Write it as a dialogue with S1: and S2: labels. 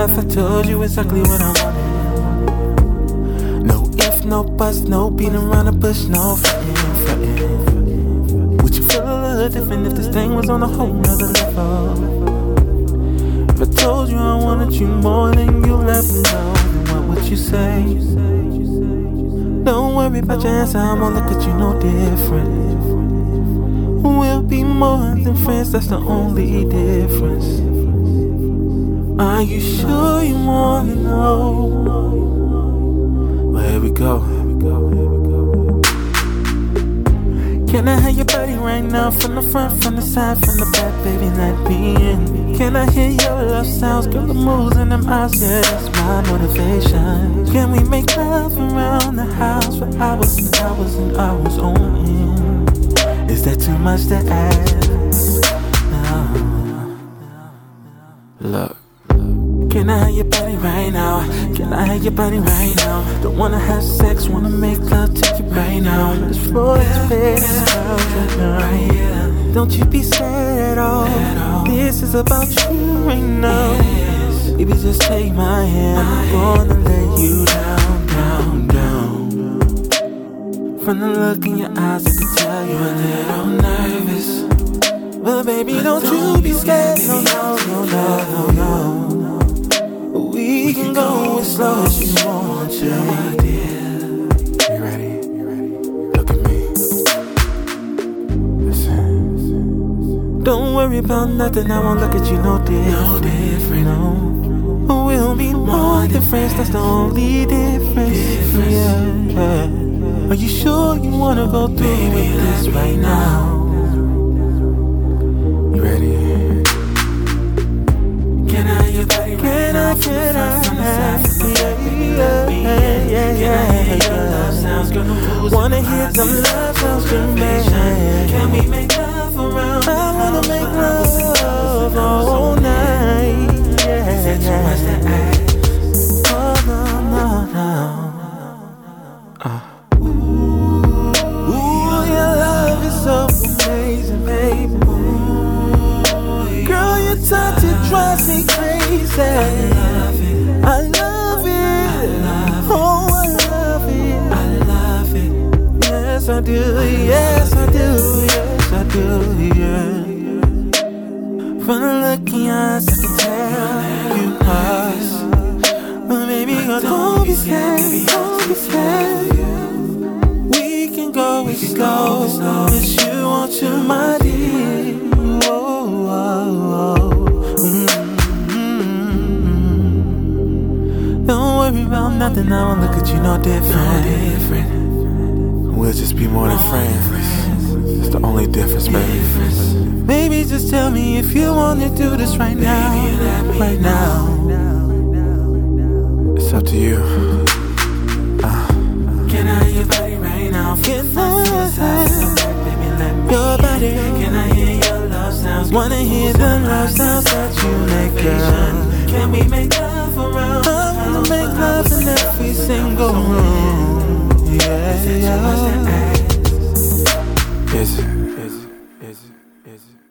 S1: I told you exactly what I wanted. No if, no buts, no beating around the bush, no frontin', frontin'. Would you feel a little different if this thing was on a whole nother level? If I told you I wanted you more than you let me know, then what would you say? Don't worry about your answer, I'ma look at you no different. We'll be more than friends, that's the only difference. Are you sure you wanna know? Well, here we go. Here we go. Here we go. Can I have your body right now? From the front, from the side, from the back, baby, let me in. Can I hear your love sounds? Girl, the moves and them eyes, yeah, that's my motivation. Can we make love around the house for hours and hours and hours on end? Is that too much to ask? No. Look. Your body right now? Can I have your body right now? Don't wanna have sex, wanna make love to you right now. This floor is here. Don't you be sad at all. This is about you right now. Baby, just take my hand. I'm gonna let you down, down, down. From the look in your eyes, I can tell you're a little nervous. But baby, don't you be scared. No, no, no, no, no, no. We can go as slow as you want to, my dear. You ready? You ready? Look at me. Listen. Don't worry about nothing. I won't look at you no different. No different. No. We'll be more than friends. That's the only difference. difference. Yeah. Are you sure you wanna go through Baby, with this right now? Love sounds? Girl, no fools Wanna hear some love sounds, good man. Can we make love around I wanna make love all night. Yeah, ask? Oh, no, no, no. Ooh, your love is so amazing, baby. Girl, your touch it drives me crazy. I love it. I love it. Oh, I love it. I love it. Yes, I do. Yes, I do. Yes, I do. Yeah. From the look in your eyes, I can tell you are. But baby, girl, don't be scared. Don't be scared. We can go, as long as you want to, my nothing, I won't look at you no different. No different. We'll just be more than friends. It's the only difference, baby. Baby, just tell me if you wanna do this right now. Right now. It's up to you. Uh. Can I hear your body right now? Can I your body? Can I hear your love sounds? Wanna hear the love sounds that you make, girl? Can we make Yeah, yeah. Is it? Is it? Is it? Is it? Is it? Is it?